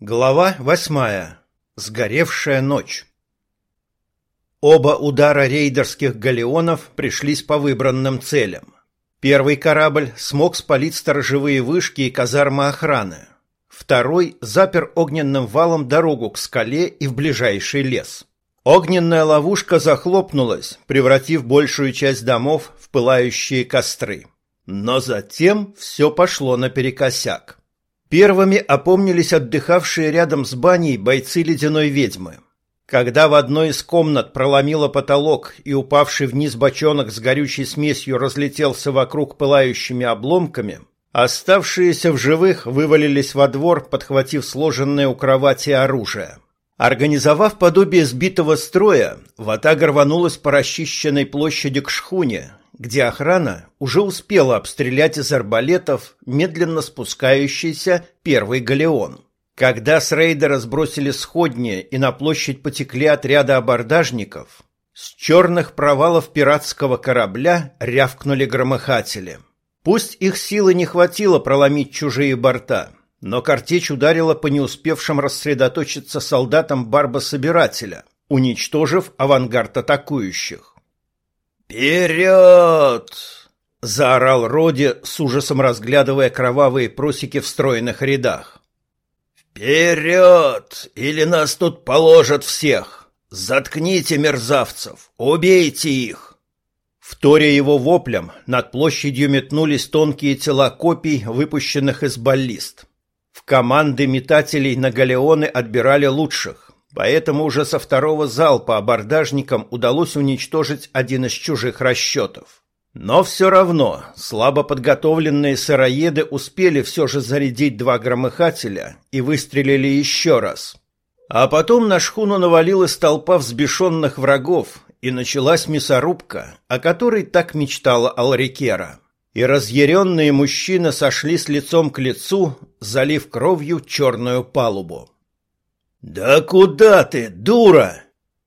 Глава восьмая. Сгоревшая ночь. Оба удара рейдерских галеонов пришлись по выбранным целям. Первый корабль смог спалить сторожевые вышки и казармы охраны. Второй запер огненным валом дорогу к скале и в ближайший лес. Огненная ловушка захлопнулась, превратив большую часть домов в пылающие костры. Но затем все пошло наперекосяк. Первыми опомнились отдыхавшие рядом с баней бойцы ледяной ведьмы. Когда в одной из комнат проломило потолок и упавший вниз бочонок с горючей смесью разлетелся вокруг пылающими обломками, оставшиеся в живых вывалились во двор, подхватив сложенное у кровати оружие. Организовав подобие сбитого строя, Ватага рванулась по расчищенной площади к шхуне, где охрана уже успела обстрелять из арбалетов медленно спускающийся первый галеон. Когда с рейдера сбросили сходни и на площадь потекли отряды абордажников, с черных провалов пиратского корабля рявкнули громыхатели. Пусть их силы не хватило проломить чужие борта, но картечь ударила по не успевшим рассредоточиться солдатам барба-собирателя, уничтожив авангард атакующих. «Вперед!» — заорал Роди, с ужасом разглядывая кровавые просеки в стройных рядах. «Вперед! Или нас тут положат всех! Заткните мерзавцев! Убейте их!» Вторя его воплем, над площадью метнулись тонкие тела копий, выпущенных из баллист. В команды метателей на галеоны отбирали лучших. Поэтому уже со второго залпа абордажникам удалось уничтожить один из чужих расчетов. Но все равно слабо подготовленные сыроеды успели все же зарядить два громыхателя и выстрелили еще раз. А потом на шхуну навалилась толпа взбешенных врагов, и началась мясорубка, о которой так мечтала Алрикера. И разъяренные мужчины сошли с лицом к лицу, залив кровью черную палубу. «Да куда ты, дура?»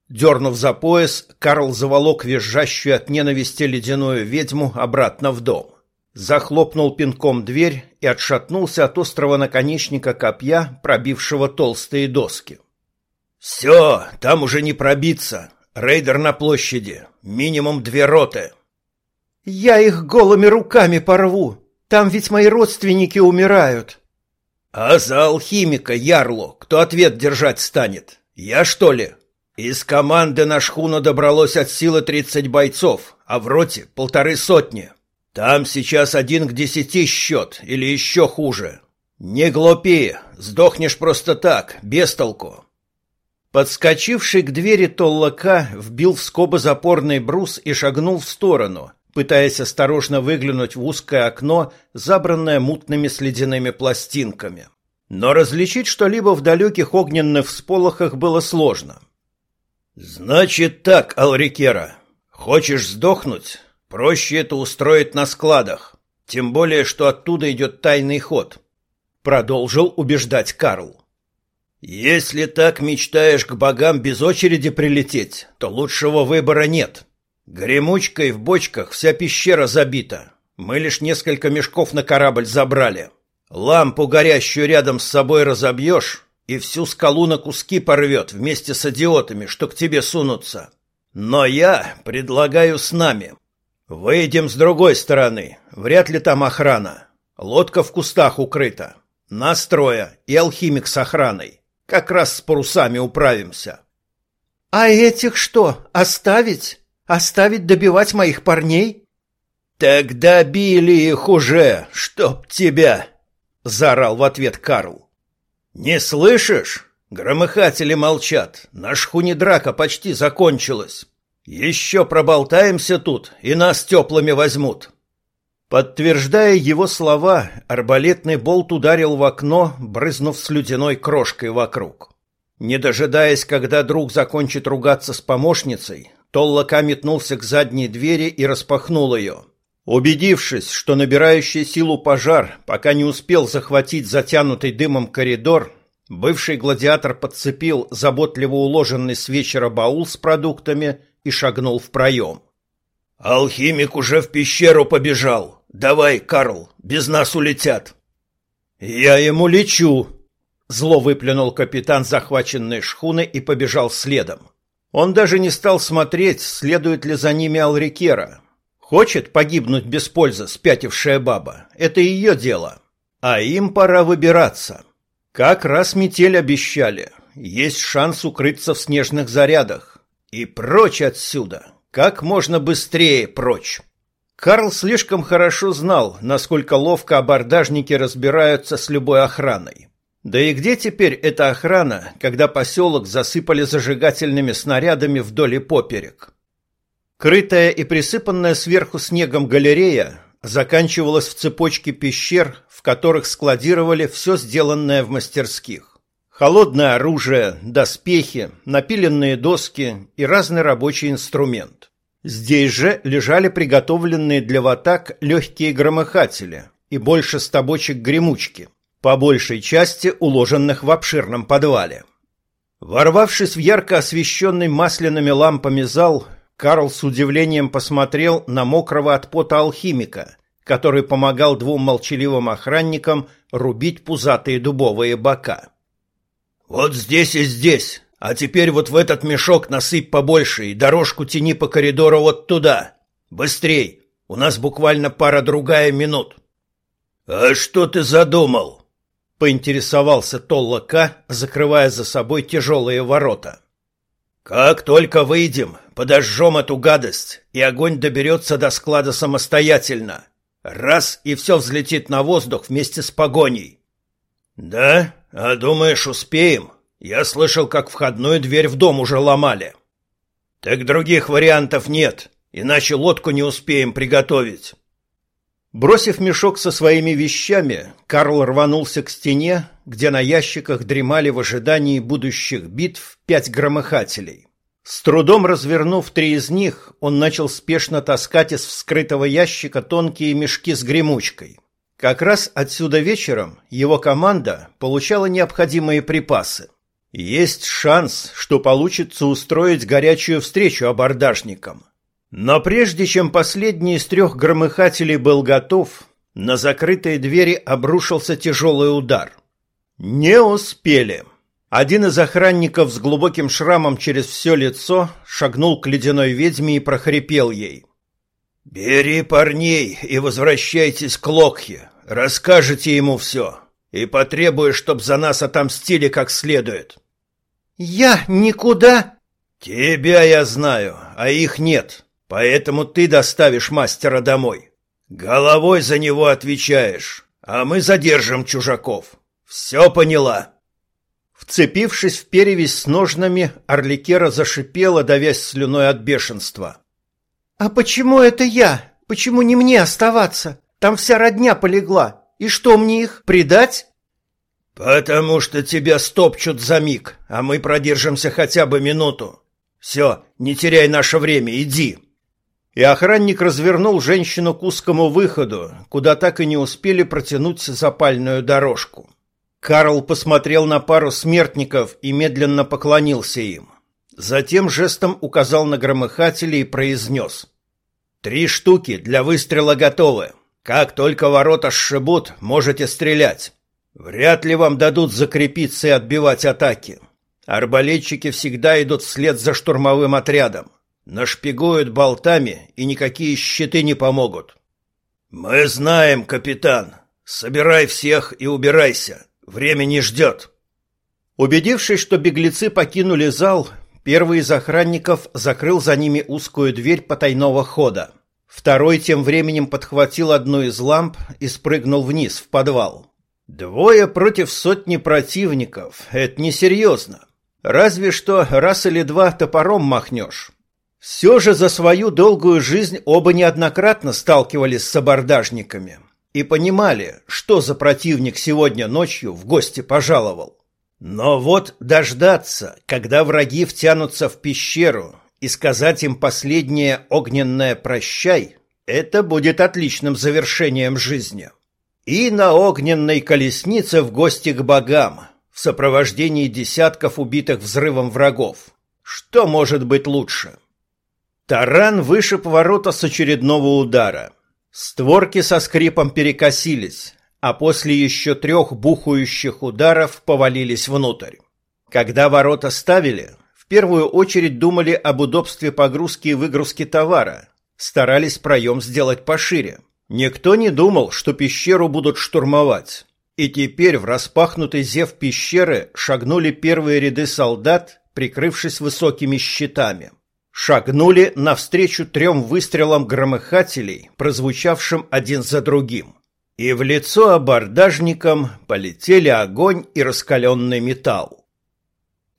Дернув за пояс, Карл заволок визжащую от ненависти ледяную ведьму обратно в дом. Захлопнул пинком дверь и отшатнулся от острого наконечника копья, пробившего толстые доски. «Все, там уже не пробиться. Рейдер на площади. Минимум две роты». «Я их голыми руками порву. Там ведь мои родственники умирают», «А за алхимика, Ярло, кто ответ держать станет? Я, что ли?» Из команды на шхуну добралось от силы тридцать бойцов, а в роте полторы сотни. Там сейчас один к десяти счет, или еще хуже. Не глупи, сдохнешь просто так, без толку. Подскочивший к двери Толлака вбил в скобы запорный брус и шагнул в сторону, пытаясь осторожно выглянуть в узкое окно, забранное мутными следяными пластинками. Но различить что-либо в далеких огненных всполохах было сложно. «Значит так, Алрикера, хочешь сдохнуть? Проще это устроить на складах, тем более, что оттуда идет тайный ход», — продолжил убеждать Карл. «Если так мечтаешь к богам без очереди прилететь, то лучшего выбора нет». Гремучкой в бочках вся пещера забита. Мы лишь несколько мешков на корабль забрали. Лампу горящую рядом с собой разобьешь, и всю скалу на куски порвет вместе с идиотами, что к тебе сунутся. Но я предлагаю с нами. Выйдем с другой стороны. Вряд ли там охрана. Лодка в кустах укрыта. Настроя и алхимик с охраной. Как раз с парусами управимся. — А этих что, оставить? Оставить добивать моих парней? Так добили их уже, чтоб тебя, заорал в ответ Карл. Не слышишь? Громыхатели молчат. На шхуне драка почти закончилась. Еще проболтаемся тут, и нас теплыми возьмут. Подтверждая его слова, арбалетный болт ударил в окно, брызнув слюдяной крошкой вокруг. Не дожидаясь, когда друг закончит ругаться с помощницей, Толлака метнулся к задней двери и распахнул ее. Убедившись, что набирающий силу пожар пока не успел захватить затянутый дымом коридор, бывший гладиатор подцепил заботливо уложенный с вечера баул с продуктами и шагнул в проем. «Алхимик уже в пещеру побежал. Давай, Карл, без нас улетят». «Я ему лечу», Зло выплюнул капитан захваченной шхуны и побежал следом. Он даже не стал смотреть, следует ли за ними Алрикера. Хочет погибнуть без пользы спятившая баба. Это ее дело. А им пора выбираться. Как раз метель обещали. Есть шанс укрыться в снежных зарядах. И прочь отсюда. Как можно быстрее прочь. Карл слишком хорошо знал, насколько ловко абордажники разбираются с любой охраной. Да и где теперь эта охрана, когда поселок засыпали зажигательными снарядами вдоль и поперек? Крытая и присыпанная сверху снегом галерея заканчивалась в цепочке пещер, в которых складировали все сделанное в мастерских. Холодное оружие, доспехи, напиленные доски и разный рабочий инструмент. Здесь же лежали приготовленные для ватак легкие громыхатели и больше ста бочек гремучки, по большей части уложенных в обширном подвале. Ворвавшись в ярко освещенный масляными лампами зал, Карл с удивлением посмотрел на мокрого от пота алхимика, который помогал двум молчаливым охранникам рубить пузатые дубовые бока. «Вот здесь и здесь а теперь вот в этот мешок насыпь побольше и дорожку тяни по коридору вот туда. Быстрей, у нас буквально пара-другая минут. А что ты задумал? Поинтересовался Толла К, закрывая за собой тяжелые ворота. Как только выйдем, подожжем эту гадость, и огонь доберется до склада самостоятельно. Раз, и все взлетит на воздух вместе с погоней. Да? А думаешь, успеем? Я слышал, как входную дверь в дом уже ломали. Так других вариантов нет, иначе лодку не успеем приготовить. Бросив мешок со своими вещами, Карл рванулся к стене, где на ящиках дремали в ожидании будущих битв пять громыхателей. С трудом развернув три из них, он начал спешно таскать из вскрытого ящика тонкие мешки с гремучкой. Как раз отсюда вечером его команда получала необходимые припасы. Есть шанс, что получится устроить горячую встречу абордажникам. Но прежде чем последний из трех громыхателей был готов, на закрытые двери обрушился тяжелый удар. Не успели. Один из охранников с глубоким шрамом через все лицо шагнул к ледяной ведьме и прохрипел ей. «Бери парней и возвращайтесь к Локхе. Расскажете ему все. И потребую, чтоб за нас отомстили как следует. «Я никуда...» «Тебя я знаю, а их нет, поэтому ты доставишь мастера домой. Головой за него отвечаешь, а мы задержим чужаков. Все поняла?» Вцепившись в перевязь с ножнами, Орликера зашипела, давясь слюной от бешенства. «А почему это я? Почему не мне оставаться? Там вся родня полегла. И что мне их, предать?» «Потому что тебя стопчут за миг, а мы продержимся хотя бы минуту. Все, не теряй наше время, иди!» И охранник развернул женщину к узкому выходу, куда так и не успели протянуть запальную дорожку. Карл посмотрел на пару смертников и медленно поклонился им. Затем жестом указал на громыхатели и произнес. «Три штуки для выстрела готовы. Как только ворота сшибут, можете стрелять. Вряд ли вам дадут закрепиться и отбивать атаки. Арбалетчики всегда идут вслед за штурмовым отрядом. Нашпигуют болтами, и никакие щиты не помогут. Мы знаем, капитан. Собирай всех и убирайся. Время не ждет. Убедившись, что беглецы покинули зал, первый из охранников закрыл за ними узкую дверь потайного хода. Второй тем временем подхватил одну из ламп и спрыгнул вниз в подвал. Двое против сотни противников — это несерьезно. Разве что раз или два топором махнешь. Все же за свою долгую жизнь оба неоднократно сталкивались с абордажниками и понимали, что за противник сегодня ночью в гости пожаловал. Но вот дождаться, когда враги втянутся в пещеру и сказать им последнее огненное «прощай», это будет отличным завершением жизни и на огненной колеснице в гости к богам в сопровождении десятков убитых взрывом врагов. Что может быть лучше? Таран вышиб ворота с очередного удара. Створки со скрипом перекосились, а после еще трех бухающих ударов повалились внутрь. Когда ворота ставили, в первую очередь думали об удобстве погрузки и выгрузки товара, старались проем сделать пошире. Никто не думал, что пещеру будут штурмовать. И теперь в распахнутый зев пещеры шагнули первые ряды солдат, прикрывшись высокими щитами. Шагнули навстречу трем выстрелам громыхателей, прозвучавшим один за другим. И в лицо абордажникам полетели огонь и раскаленный металл.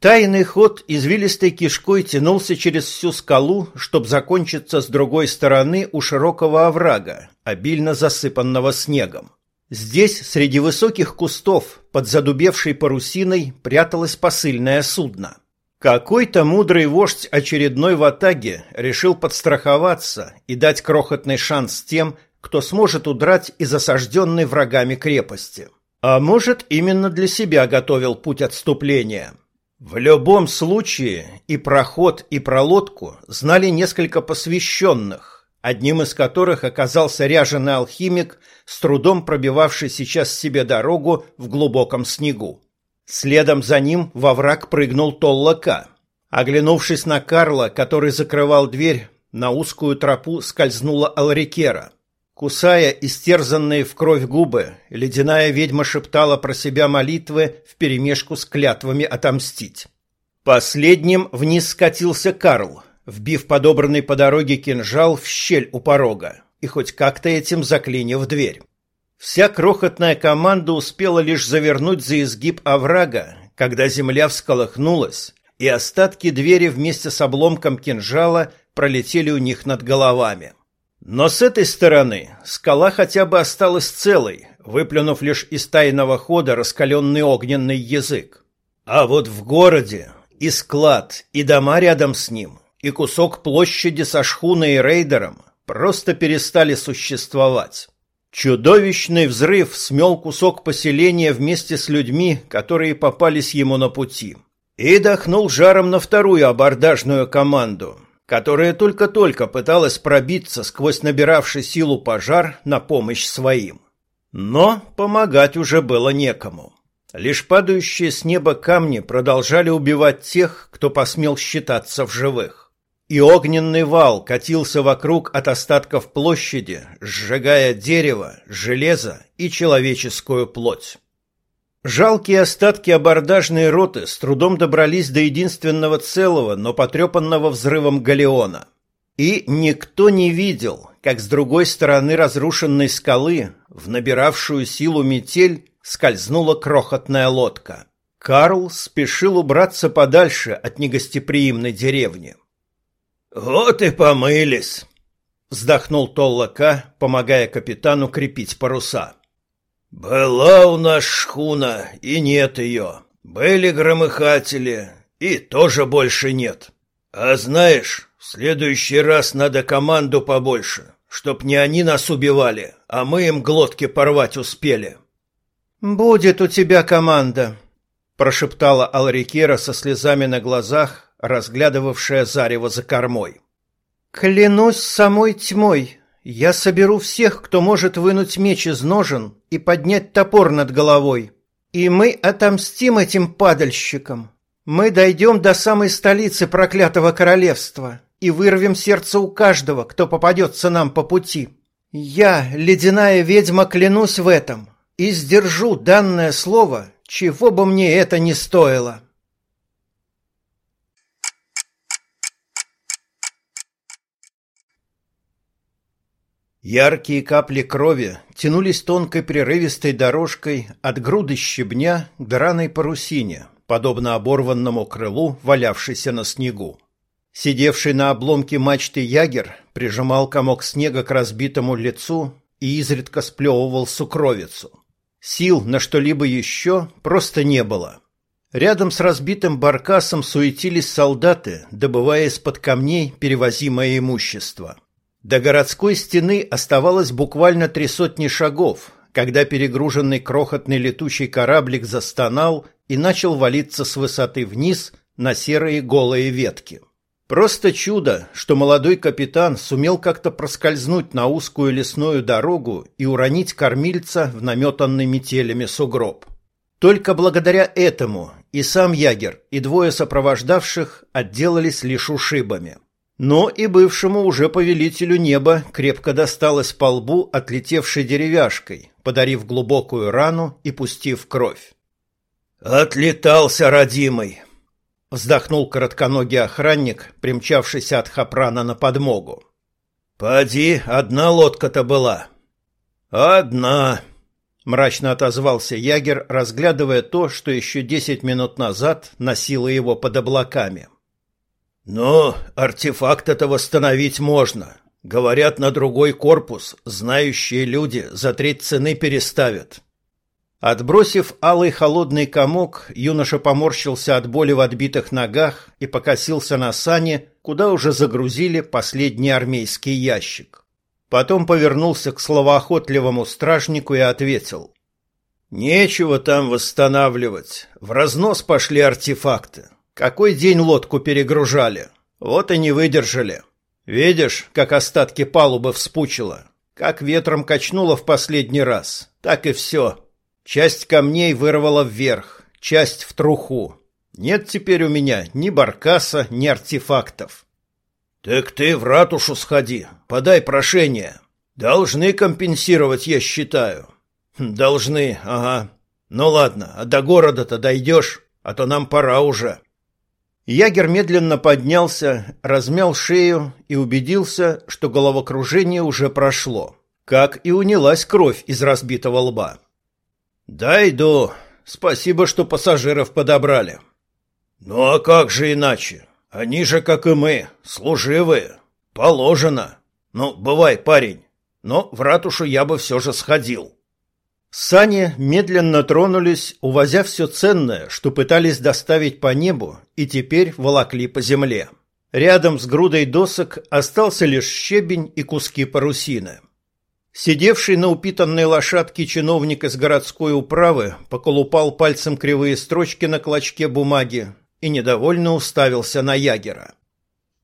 Тайный ход извилистой кишкой тянулся через всю скалу, чтобы закончиться с другой стороны у широкого оврага, обильно засыпанного снегом. Здесь, среди высоких кустов, под задубевшей парусиной, пряталось посыльное судно. Какой-то мудрый вождь очередной ватаги решил подстраховаться и дать крохотный шанс тем, кто сможет удрать из осажденной врагами крепости. А может, именно для себя готовил путь отступления. В любом случае и проход, и пролодку знали несколько посвященных, одним из которых оказался ряженый алхимик, с трудом пробивавший сейчас себе дорогу в глубоком снегу. Следом за ним во враг прыгнул Толлака. Оглянувшись на Карла, который закрывал дверь, на узкую тропу скользнула Алрикера. Кусая истерзанные в кровь губы, ледяная ведьма шептала про себя молитвы вперемешку с клятвами отомстить. Последним вниз скатился Карл, вбив подобранный по дороге кинжал в щель у порога и хоть как-то этим заклинив дверь. Вся крохотная команда успела лишь завернуть за изгиб оврага, когда земля всколыхнулась, и остатки двери вместе с обломком кинжала пролетели у них над головами. Но с этой стороны скала хотя бы осталась целой, выплюнув лишь из тайного хода раскаленный огненный язык. А вот в городе и склад, и дома рядом с ним и кусок площади со шхуной и рейдером просто перестали существовать. Чудовищный взрыв смел кусок поселения вместе с людьми, которые попались ему на пути, и дохнул жаром на вторую абордажную команду, которая только-только пыталась пробиться сквозь набиравший силу пожар на помощь своим. Но помогать уже было некому. Лишь падающие с неба камни продолжали убивать тех, кто посмел считаться в живых и огненный вал катился вокруг от остатков площади, сжигая дерево, железо и человеческую плоть. Жалкие остатки абордажной роты с трудом добрались до единственного целого, но потрепанного взрывом галеона. И никто не видел, как с другой стороны разрушенной скалы в набиравшую силу метель скользнула крохотная лодка. Карл спешил убраться подальше от негостеприимной деревни. «Вот и помылись!» — вздохнул Толлака, помогая капитану крепить паруса. «Была у нас шхуна, и нет ее. Были громыхатели, и тоже больше нет. А знаешь, в следующий раз надо команду побольше, чтоб не они нас убивали, а мы им глотки порвать успели». «Будет у тебя команда», — прошептала Алрикера со слезами на глазах, разглядывавшая зарево за кормой. «Клянусь самой тьмой, я соберу всех, кто может вынуть меч из ножен и поднять топор над головой. И мы отомстим этим падальщикам. Мы дойдем до самой столицы проклятого королевства и вырвем сердце у каждого, кто попадется нам по пути. Я, ледяная ведьма, клянусь в этом и сдержу данное слово, чего бы мне это ни стоило». Яркие капли крови тянулись тонкой прерывистой дорожкой от груды щебня к драной парусине, подобно оборванному крылу, валявшейся на снегу. Сидевший на обломке мачты ягер прижимал комок снега к разбитому лицу и изредка сплевывал сукровицу. Сил на что-либо еще просто не было. Рядом с разбитым баркасом суетились солдаты, добывая из-под камней перевозимое имущество. До городской стены оставалось буквально три сотни шагов, когда перегруженный крохотный летучий кораблик застонал и начал валиться с высоты вниз на серые голые ветки. Просто чудо, что молодой капитан сумел как-то проскользнуть на узкую лесную дорогу и уронить кормильца в наметанный метелями сугроб. Только благодаря этому и сам Ягер, и двое сопровождавших отделались лишь ушибами. Но и бывшему уже повелителю неба крепко досталось по лбу отлетевшей деревяшкой, подарив глубокую рану и пустив кровь. «Отлетался, родимый!» — вздохнул коротконогий охранник, примчавшийся от Хапрана на подмогу. «Поди, одна лодка-то была». «Одна», — мрачно отозвался ягер, разглядывая то, что еще десять минут назад носило его под облаками. Но артефакт это восстановить можно. Говорят, на другой корпус знающие люди за треть цены переставят. Отбросив алый холодный комок, юноша поморщился от боли в отбитых ногах и покосился на сани, куда уже загрузили последний армейский ящик. Потом повернулся к словоохотливому стражнику и ответил. «Нечего там восстанавливать. В разнос пошли артефакты. Какой день лодку перегружали? Вот и не выдержали. Видишь, как остатки палубы вспучило? Как ветром качнуло в последний раз? Так и все. Часть камней вырвала вверх, часть в труху. Нет теперь у меня ни баркаса, ни артефактов. Так ты в ратушу сходи, подай прошение. Должны компенсировать, я считаю. Должны, ага. Ну ладно, а до города-то дойдешь, а то нам пора уже. Ягер медленно поднялся, размял шею и убедился, что головокружение уже прошло, как и унялась кровь из разбитого лба. «Дойду. Спасибо, что пассажиров подобрали». «Ну а как же иначе? Они же, как и мы, служивые. Положено. Ну, бывай, парень. Но в ратушу я бы все же сходил». Сани медленно тронулись, увозя все ценное, что пытались доставить по небу, и теперь волокли по земле. Рядом с грудой досок остался лишь щебень и куски парусины. Сидевший на упитанной лошадке чиновник из городской управы поколупал пальцем кривые строчки на клочке бумаги и недовольно уставился на Ягера.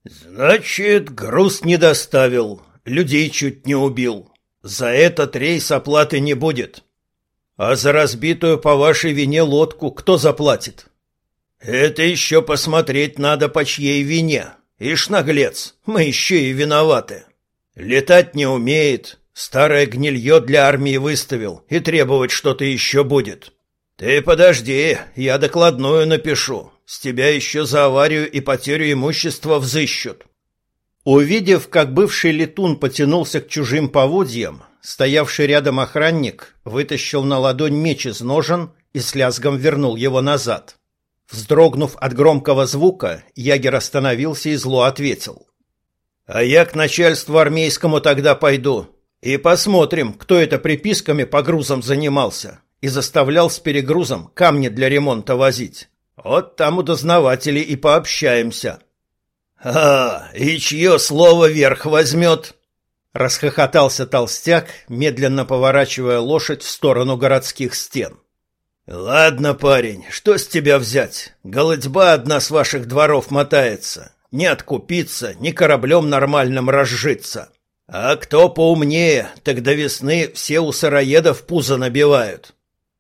«Значит, груз не доставил, людей чуть не убил. За этот рейс оплаты не будет. А за разбитую по вашей вине лодку кто заплатит? Это еще посмотреть надо по чьей вине. Ишь, наглец, мы еще и виноваты. Летать не умеет, старое гнилье для армии выставил, и требовать что-то еще будет. Ты подожди, я докладную напишу. С тебя еще за аварию и потерю имущества взыщут. Увидев, как бывший летун потянулся к чужим поводьям, Стоявший рядом охранник вытащил на ладонь меч из ножен и с лязгом вернул его назад. Вздрогнув от громкого звука, ягер остановился и зло ответил. «А я к начальству армейскому тогда пойду. И посмотрим, кто это приписками по грузам занимался и заставлял с перегрузом камни для ремонта возить. Вот там у дознавателей и пообщаемся». «А, и чье слово верх возьмет?» Расхохотался толстяк, медленно поворачивая лошадь в сторону городских стен. «Ладно, парень, что с тебя взять? Голодьба одна с ваших дворов мотается. Не откупиться, ни кораблем нормальным разжиться. А кто поумнее, так до весны все у сыроедов пузо набивают.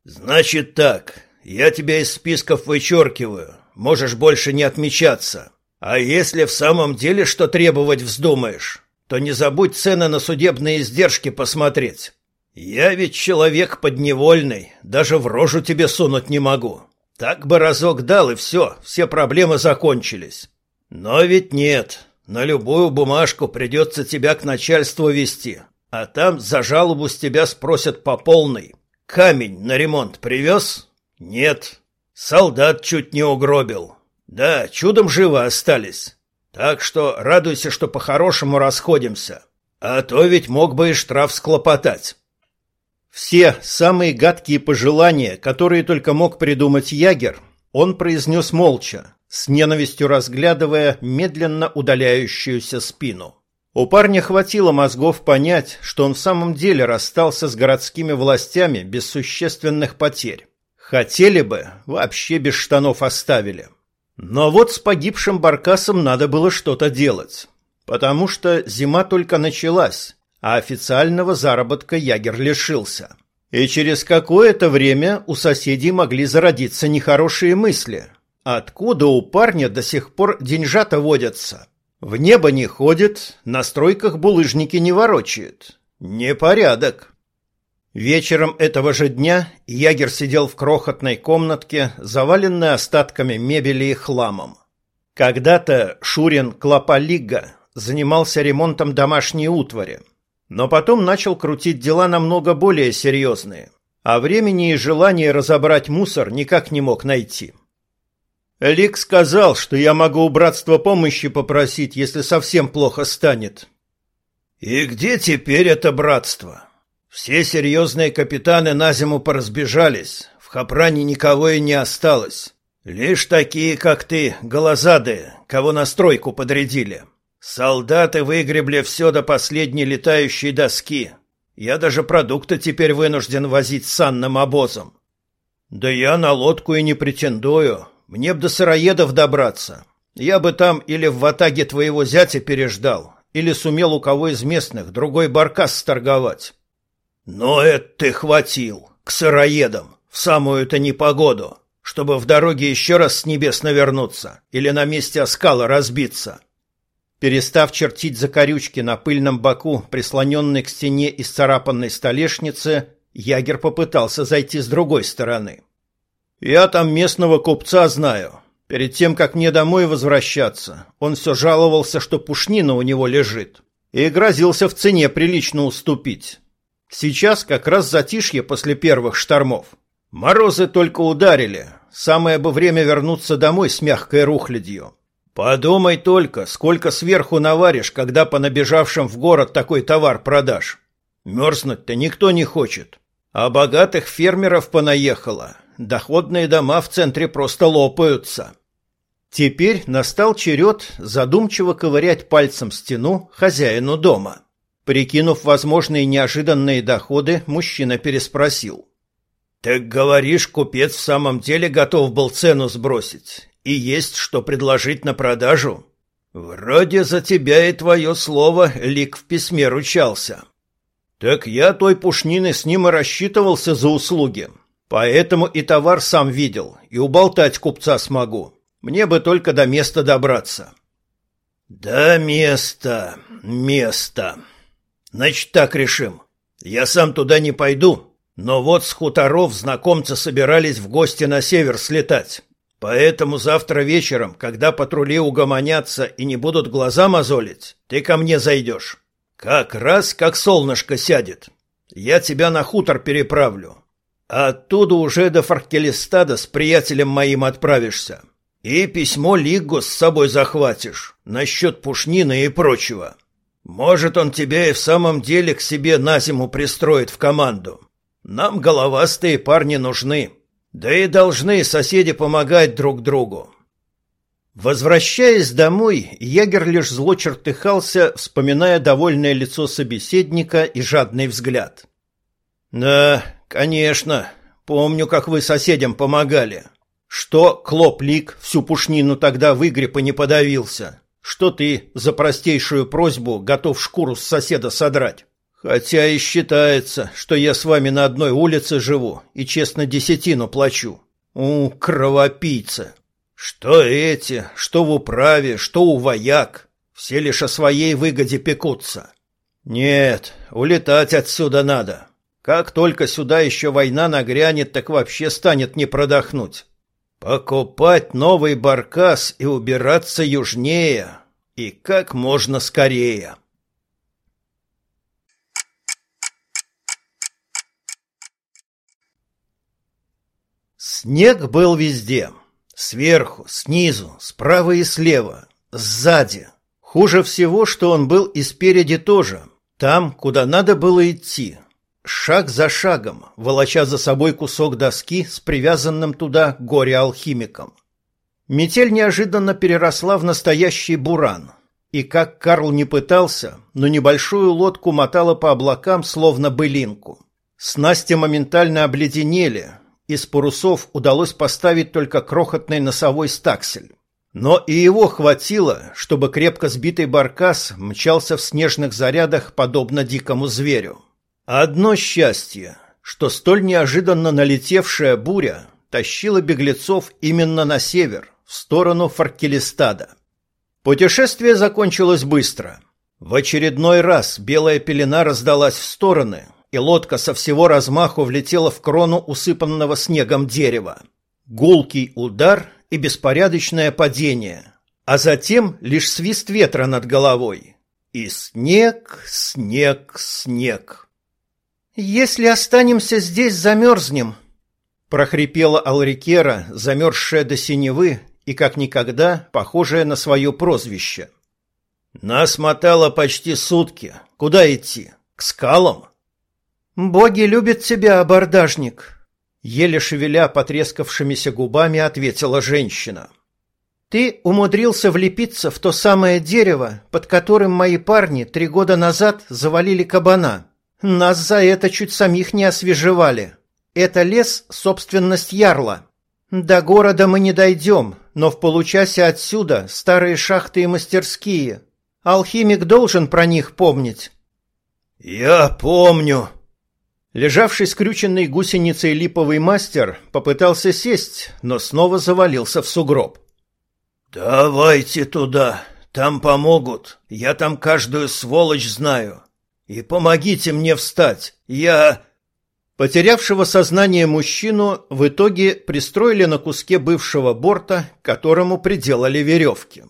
Значит так, я тебя из списков вычеркиваю, можешь больше не отмечаться. А если в самом деле что требовать вздумаешь, то не забудь цены на судебные издержки посмотреть. Я ведь человек подневольный, даже в рожу тебе сунуть не могу. Так бы разок дал, и все, все проблемы закончились. Но ведь нет, на любую бумажку придется тебя к начальству вести, а там за жалобу с тебя спросят по полной. Камень на ремонт привез? Нет. Солдат чуть не угробил. Да, чудом живы остались. Так что радуйся, что по-хорошему расходимся. А то ведь мог бы и штраф склопотать. Все самые гадкие пожелания, которые только мог придумать Ягер, он произнес молча, с ненавистью разглядывая медленно удаляющуюся спину. У парня хватило мозгов понять, что он в самом деле расстался с городскими властями без существенных потерь. Хотели бы, вообще без штанов оставили. Но вот с погибшим баркасом надо было что-то делать, потому что зима только началась, а официального заработка ягер лишился. И через какое-то время у соседей могли зародиться нехорошие мысли. Откуда у парня до сих пор деньжата водятся? В небо не ходит, на стройках булыжники не ворочает. Непорядок. Вечером этого же дня Ягер сидел в крохотной комнатке, заваленной остатками мебели и хламом. Когда-то Шурин Клопалига занимался ремонтом домашней утвари, но потом начал крутить дела намного более серьезные, а времени и желания разобрать мусор никак не мог найти. Лик сказал, что я могу у братства помощи попросить, если совсем плохо станет. И где теперь это братство? Все серьезные капитаны на зиму поразбежались, в Хапране никого и не осталось. Лишь такие, как ты, голозадые, кого на стройку подрядили. Солдаты выгребли все до последней летающей доски. Я даже продукты теперь вынужден возить с санным обозом. Да я на лодку и не претендую. Мне б до сыроедов добраться. Я бы там или в ватаге твоего зятя переждал, или сумел у кого из местных другой баркас сторговать. Но это ты хватил, к сыроедам, в самую-то непогоду, чтобы в дороге еще раз с небес навернуться или на месте оскала разбиться. Перестав чертить закорючки на пыльном боку, прислоненной к стене из царапанной столешницы, Ягер попытался зайти с другой стороны. «Я там местного купца знаю. Перед тем, как мне домой возвращаться, он все жаловался, что пушнина у него лежит, и грозился в цене прилично уступить. Сейчас как раз затишье после первых штормов. Морозы только ударили. Самое бы время вернуться домой с мягкой рухлядью. Подумай только, сколько сверху наваришь, когда по набежавшим в город такой товар продашь. Мерзнуть-то никто не хочет. А богатых фермеров понаехало. Доходные дома в центре просто лопаются. Теперь настал черед задумчиво ковырять пальцем стену хозяину дома. Прикинув возможные неожиданные доходы, мужчина переспросил. «Так говоришь, купец в самом деле готов был цену сбросить, и есть что предложить на продажу? Вроде за тебя и твое слово Лик в письме ручался». «Так я той пушнины с ним и рассчитывался за услуги, поэтому и товар сам видел, и уболтать купца смогу. Мне бы только до места добраться». «До места, места», Значит, так решим. Я сам туда не пойду, но вот с хуторов знакомцы собирались в гости на север слетать. Поэтому завтра вечером, когда патрули угомонятся и не будут глаза мозолить, ты ко мне зайдешь. Как раз как солнышко сядет. Я тебя на хутор переправлю. А оттуда уже до Фаркелистада с приятелем моим отправишься. И письмо Лигу с собой захватишь насчет пушнины и прочего. Может, он тебя и в самом деле к себе на зиму пристроит в команду. Нам головастые парни нужны. Да и должны соседи помогать друг другу. Возвращаясь домой, ягер лишь зло чертыхался, вспоминая довольное лицо собеседника и жадный взгляд. «Да, конечно. Помню, как вы соседям помогали. Что Клоп-Лик всю пушнину тогда выгреб и не подавился что ты за простейшую просьбу готов шкуру с соседа содрать. Хотя и считается, что я с вами на одной улице живу и честно десятину плачу. У, кровопийца! Что эти, что в управе, что у вояк, все лишь о своей выгоде пекутся. Нет, улетать отсюда надо. Как только сюда еще война нагрянет, так вообще станет не продохнуть. Покупать новый баркас и убираться южнее. И как можно скорее. Снег был везде. Сверху, снизу, справа и слева, сзади. Хуже всего, что он был и спереди тоже. Там, куда надо было идти, Шаг за шагом, волоча за собой кусок доски с привязанным туда горе-алхимиком. Метель неожиданно переросла в настоящий буран. И как Карл не пытался, но небольшую лодку мотало по облакам, словно былинку. Снасти моментально обледенели. Из парусов удалось поставить только крохотный носовой стаксель. Но и его хватило, чтобы крепко сбитый баркас мчался в снежных зарядах, подобно дикому зверю. Одно счастье, что столь неожиданно налетевшая буря тащила беглецов именно на север, в сторону Фаркелистада. Путешествие закончилось быстро. В очередной раз белая пелена раздалась в стороны, и лодка со всего размаху влетела в крону усыпанного снегом дерева. Гулкий удар и беспорядочное падение, а затем лишь свист ветра над головой. И снег, снег, снег. «Если останемся здесь, замерзнем», — прохрипела Алрикера, замерзшая до синевы и как никогда похожая на свое прозвище. «Нас мотало почти сутки. Куда идти? К скалам?» «Боги любят тебя, абордажник», — еле шевеля потрескавшимися губами ответила женщина. «Ты умудрился влепиться в то самое дерево, под которым мои парни три года назад завалили кабана. Нас за это чуть самих не освежевали. Это лес — собственность ярла. До города мы не дойдем, но в получасе отсюда старые шахты и мастерские. Алхимик должен про них помнить». «Я помню», Лежавший скрюченной гусеницей липовый мастер попытался сесть, но снова завалился в сугроб. «Давайте туда, там помогут, я там каждую сволочь знаю. И помогите мне встать, я...» Потерявшего сознание мужчину в итоге пристроили на куске бывшего борта, которому приделали веревки.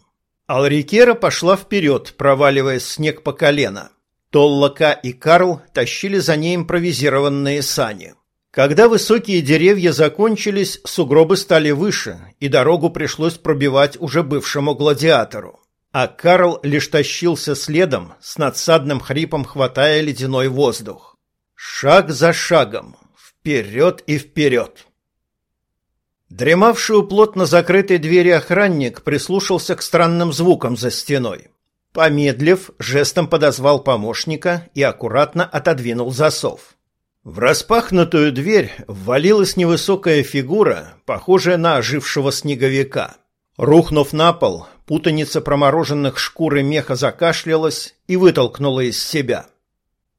Алрикера пошла вперед, проваливаясь в снег по колено. Толлака и Карл тащили за ней импровизированные сани. Когда высокие деревья закончились, сугробы стали выше, и дорогу пришлось пробивать уже бывшему гладиатору. А Карл лишь тащился следом, с надсадным хрипом хватая ледяной воздух. Шаг за шагом, вперед и вперед. Дремавший у плотно закрытой двери охранник прислушался к странным звукам за стеной. Помедлив, жестом подозвал помощника и аккуратно отодвинул засов. В распахнутую дверь ввалилась невысокая фигура, похожая на ожившего снеговика. Рухнув на пол, путаница промороженных шкур и меха закашлялась и вытолкнула из себя.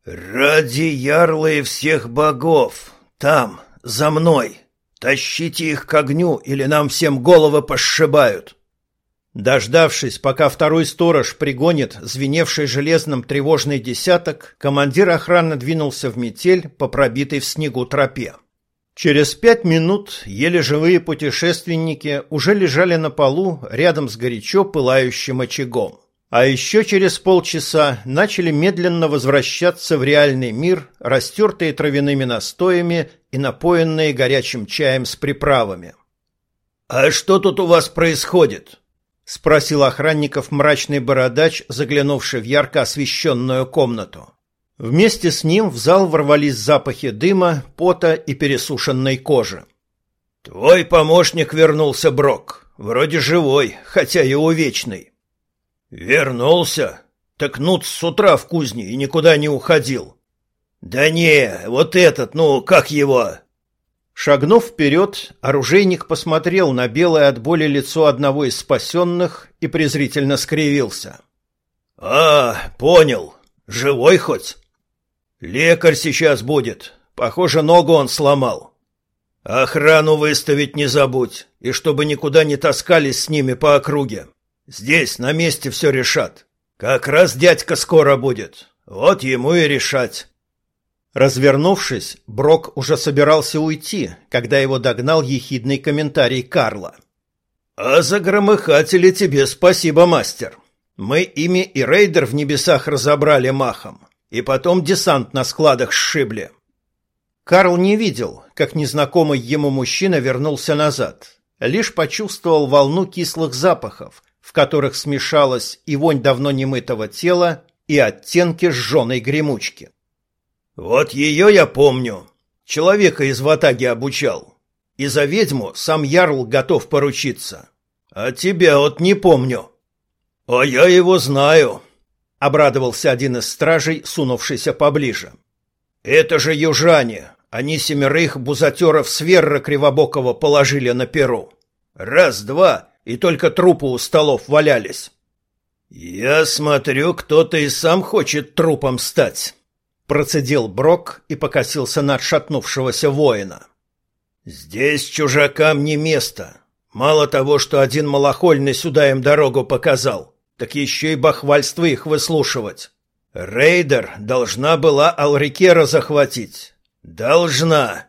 «Ради ярлы всех богов! Там, за мной! Тащите их к огню, или нам всем головы пошибают!» Дождавшись, пока второй сторож пригонит звеневший железным тревожный десяток, командир охраны двинулся в метель по пробитой в снегу тропе. Через пять минут еле живые путешественники уже лежали на полу рядом с горячо пылающим очагом. А еще через полчаса начали медленно возвращаться в реальный мир, растертые травяными настоями и напоенные горячим чаем с приправами. «А что тут у вас происходит?» — спросил охранников мрачный бородач, заглянувший в ярко освещенную комнату. Вместе с ним в зал ворвались запахи дыма, пота и пересушенной кожи. «Твой помощник вернулся, Брок. Вроде живой, хотя и увечный». «Вернулся? Так Нут с утра в кузне и никуда не уходил». «Да не, вот этот, ну, как его?» Шагнув вперед, оружейник посмотрел на белое от боли лицо одного из спасенных и презрительно скривился. «А, понял. Живой хоть? Лекарь сейчас будет. Похоже, ногу он сломал. Охрану выставить не забудь, и чтобы никуда не таскались с ними по округе. Здесь, на месте все решат. Как раз дядька скоро будет. Вот ему и решать». Развернувшись, Брок уже собирался уйти, когда его догнал ехидный комментарий Карла. «А за громыхатели тебе спасибо, мастер. Мы ими и рейдер в небесах разобрали махом, и потом десант на складах сшибли». Карл не видел, как незнакомый ему мужчина вернулся назад, лишь почувствовал волну кислых запахов, в которых смешалась и вонь давно немытого тела, и оттенки сжженной гремучки. Вот ее я помню. Человека из ватаги обучал. И за ведьму сам Ярл готов поручиться. А тебя вот не помню. А я его знаю, обрадовался один из стражей, сунувшийся поближе. Это же южане. Они семерых бузатеров Сверра Кривобокова положили на перу. Раз-два, и только трупы у столов валялись. «Я смотрю, кто-то и сам хочет трупом стать», — процедил Брок и покосился на отшатнувшегося воина. «Здесь чужакам не место. Мало того, что один малохольный сюда им дорогу показал, так еще и бахвальство их выслушивать. Рейдер должна была Алрикера захватить. Должна!»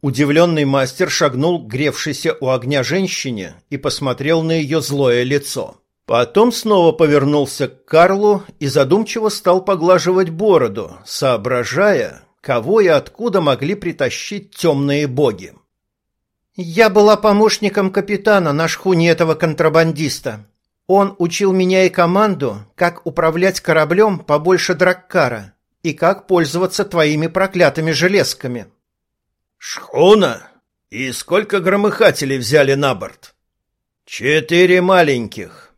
Удивленный мастер шагнул к гревшейся у огня женщине и посмотрел на ее злое лицо. Потом снова повернулся к Карлу и задумчиво стал поглаживать бороду, соображая, кого и откуда могли притащить темные боги. «Я была помощником капитана на шхуне этого контрабандиста. Он учил меня и команду, как управлять кораблем побольше драккара и как пользоваться твоими проклятыми железками». «Шхуна? И сколько громыхателей взяли на борт?» «Четыре маленьких».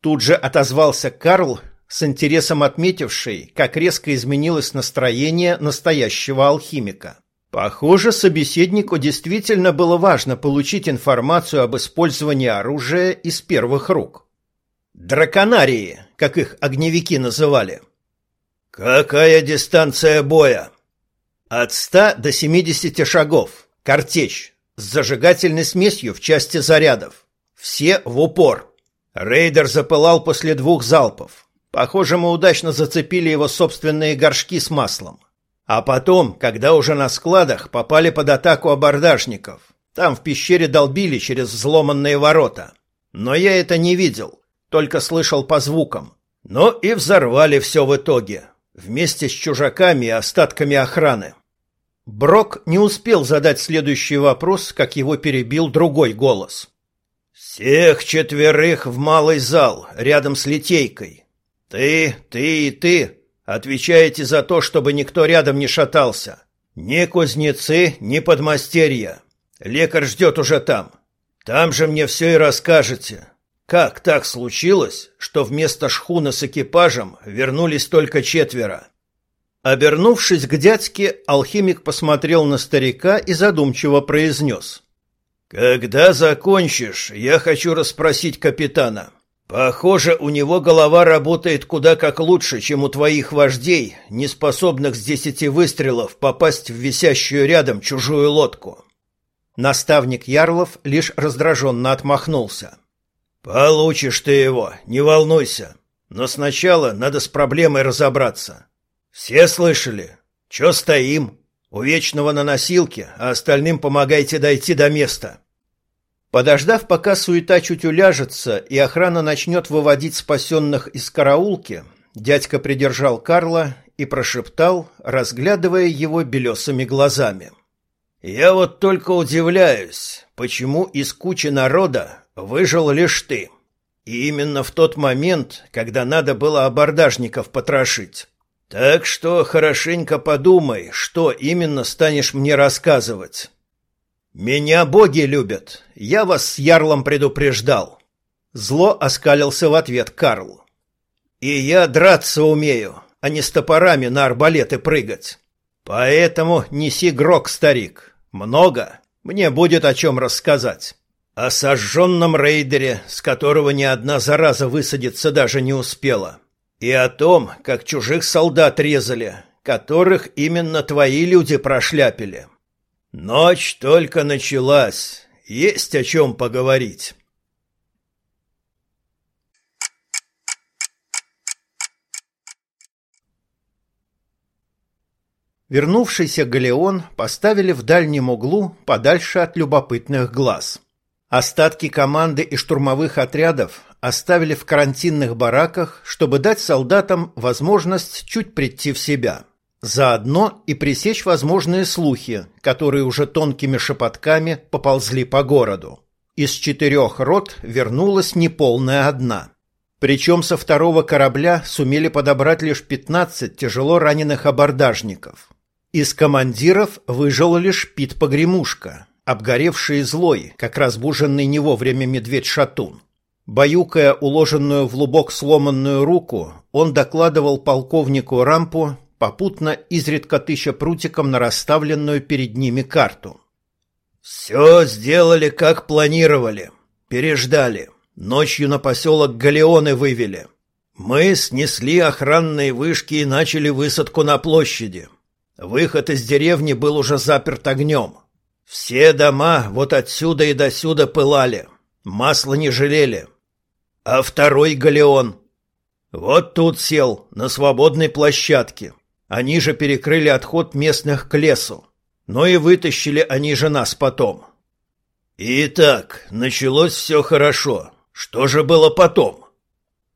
Тут же отозвался Карл, с интересом отметивший, как резко изменилось настроение настоящего алхимика. Похоже, собеседнику действительно было важно получить информацию об использовании оружия из первых рук. Драконарии, как их огневики называли. «Какая дистанция боя?» От 100 до 70 шагов. Картечь. С зажигательной смесью в части зарядов. Все в упор. Рейдер запылал после двух залпов. Похоже, мы удачно зацепили его собственные горшки с маслом. А потом, когда уже на складах, попали под атаку абордажников. Там в пещере долбили через взломанные ворота. Но я это не видел, только слышал по звукам. Но и взорвали все в итоге, вместе с чужаками и остатками охраны. Брок не успел задать следующий вопрос, как его перебил другой голос. «Всех четверых в малый зал, рядом с литейкой. Ты, ты и ты отвечаете за то, чтобы никто рядом не шатался. Ни кузнецы, ни подмастерья. Лекарь ждет уже там. Там же мне все и расскажете. Как так случилось, что вместо шхуны с экипажем вернулись только четверо? Обернувшись к дядьке, алхимик посмотрел на старика и задумчиво произнес. «Когда закончишь, я хочу расспросить капитана. Похоже, у него голова работает куда как лучше, чем у твоих вождей, не способных с десяти выстрелов попасть в висящую рядом чужую лодку». Наставник Ярлов лишь раздраженно отмахнулся. «Получишь ты его, не волнуйся. Но сначала надо с проблемой разобраться. «Все слышали? Че стоим? У Вечного на носилке, а остальным помогайте дойти до места». Подождав, пока суета чуть уляжется и охрана начнет выводить спасенных из караулки, дядька придержал Карла и прошептал, разглядывая его белесыми глазами. «Я вот только удивляюсь, почему из кучи народа выжил лишь ты. И именно в тот момент, когда надо было абордажников потрошить. Так что хорошенько подумай, что именно станешь мне рассказывать. Меня боги любят. Я вас с ярлом предупреждал. Зло оскалился в ответ Карл. И я драться умею, а не с топорами на арбалеты прыгать. Поэтому неси грок, старик. Много. Мне будет о чем рассказать. О сожженном рейдере, с которого ни одна зараза высадиться даже не успела. — и о том, как чужих солдат резали, которых именно твои люди прошляпили. Ночь только началась, есть о чем поговорить. Вернувшийся галеон поставили в дальнем углу, подальше от любопытных глаз. Остатки команды и штурмовых отрядов оставили в карантинных бараках, чтобы дать солдатам возможность чуть прийти в себя. Заодно и пресечь возможные слухи, которые уже тонкими шепотками поползли по городу. Из четырех рот вернулась неполная одна. Причем со второго корабля сумели подобрать лишь 15 тяжело раненых абордажников. Из командиров выжил лишь Пит-погремушка, обгоревший и злой, как разбуженный не вовремя медведь-шатун. Баюкая уложенную в лубок сломанную руку, он докладывал полковнику Рампу, попутно изредка тыща прутиком на расставленную перед ними карту. «Все сделали, как планировали. Переждали. Ночью на поселок Галеоны вывели. Мы снесли охранные вышки и начали высадку на площади. Выход из деревни был уже заперт огнем. Все дома вот отсюда и до сюда пылали. Масла не жалели. А второй галеон? Вот тут сел, на свободной площадке. Они же перекрыли отход местных к лесу. Но и вытащили они же нас потом. Итак, началось все хорошо. Что же было потом?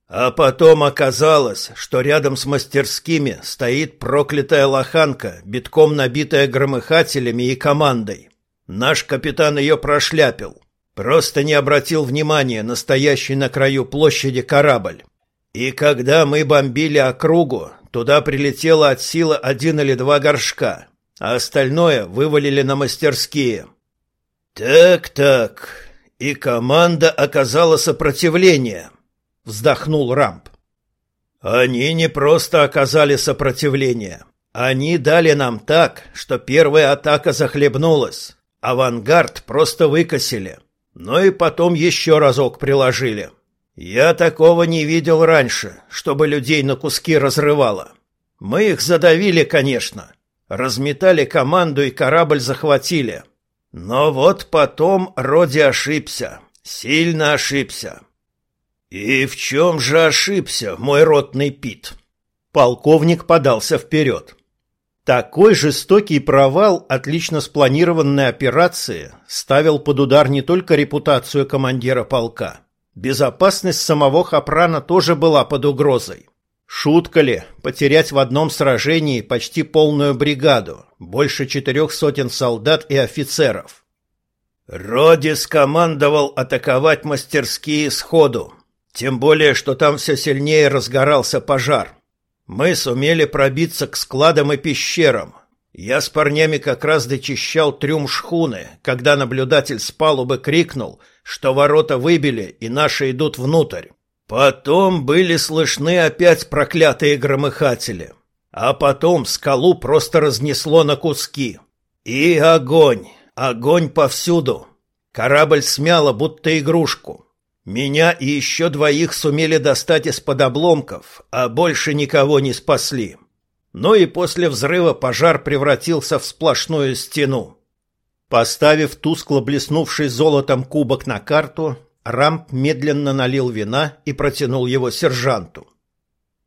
А потом оказалось, что рядом с мастерскими стоит проклятая лоханка, битком набитая громыхателями и командой. Наш капитан ее прошляпил. Просто не обратил внимания на стоящий на краю площади корабль. И когда мы бомбили округу, туда прилетело от силы один или два горшка, а остальное вывалили на мастерские. Так-так, и команда оказала сопротивление, вздохнул Рамп. Они не просто оказали сопротивление. Они дали нам так, что первая атака захлебнулась. Авангард просто выкосили. Но и потом еще разок приложили. Я такого не видел раньше, чтобы людей на куски разрывало. Мы их задавили, конечно. Разметали команду и корабль захватили. Но вот потом Роди ошибся. Сильно ошибся. И в чем же ошибся мой ротный Пит? Полковник подался вперед. Такой жестокий провал отлично спланированной операции ставил под удар не только репутацию командира полка. Безопасность самого Хапрана тоже была под угрозой. Шутка ли потерять в одном сражении почти полную бригаду, больше четырех сотен солдат и офицеров? Роди скомандовал атаковать мастерские сходу, тем более, что там все сильнее разгорался пожар. Мы сумели пробиться к складам и пещерам. Я с парнями как раз дочищал трюм шхуны, когда наблюдатель с палубы крикнул, что ворота выбили и наши идут внутрь. Потом были слышны опять проклятые громыхатели. А потом скалу просто разнесло на куски. И огонь, огонь повсюду. Корабль смяло, будто игрушку. Меня и еще двоих сумели достать из-под обломков, а больше никого не спасли. Но и после взрыва пожар превратился в сплошную стену. Поставив тускло блеснувший золотом кубок на карту, Рамп медленно налил вина и протянул его сержанту.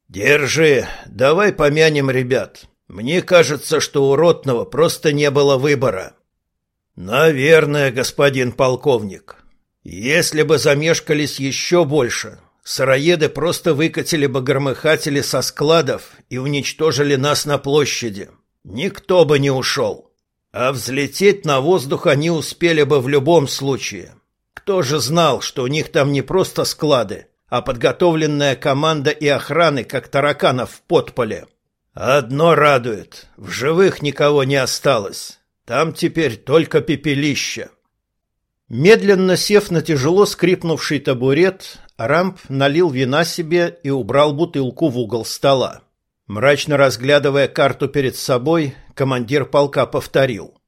«Держи, давай помянем ребят. Мне кажется, что у Ротного просто не было выбора». «Наверное, господин полковник», если бы замешкались еще больше, сыроеды просто выкатили бы громыхатели со складов и уничтожили нас на площади. Никто бы не ушел. А взлететь на воздух они успели бы в любом случае. Кто же знал, что у них там не просто склады, а подготовленная команда и охраны, как тараканов в подполе? Одно радует — в живых никого не осталось. Там теперь только пепелище. Медленно сев на тяжело скрипнувший табурет, Рамп налил вина себе и убрал бутылку в угол стола. Мрачно разглядывая карту перед собой, командир полка повторил.